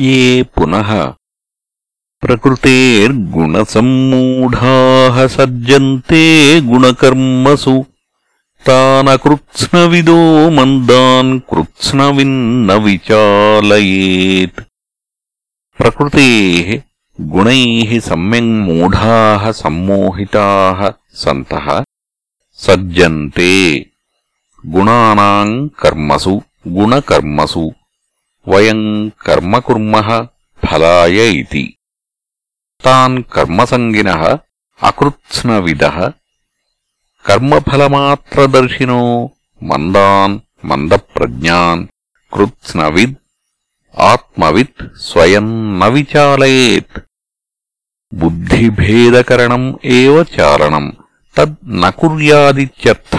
ये पुनः प्रकृतेर्गुणसम्मूढाः सज्जन्ते गुणकर्मसु तानकृत्स्नविदो मन्दान् कृत्स्नविन्न विचालयेत् प्रकृतेः गुणैः सम्यङ्मूढाः सम्मोहिताः सन्तः सज्जन्ते गुणानाम् कर्मसु गुणकर्मसु వయం కర్మ కుర్మః ఫలాయ ఇతి తాన్ కర్మసంగినః అకృత్స్నవిద. కర్మఫలమాత్రదర్శినో మందాన్ మంద ప్రజ్ఞాన్ కృత్స్నవిద్ ఆత్మవిత్ స్వయం న విచాలయేత్ బుద్ధిభేదకరణం ఏ చారణం తద్ న కుర్యాదిత్యర్థ.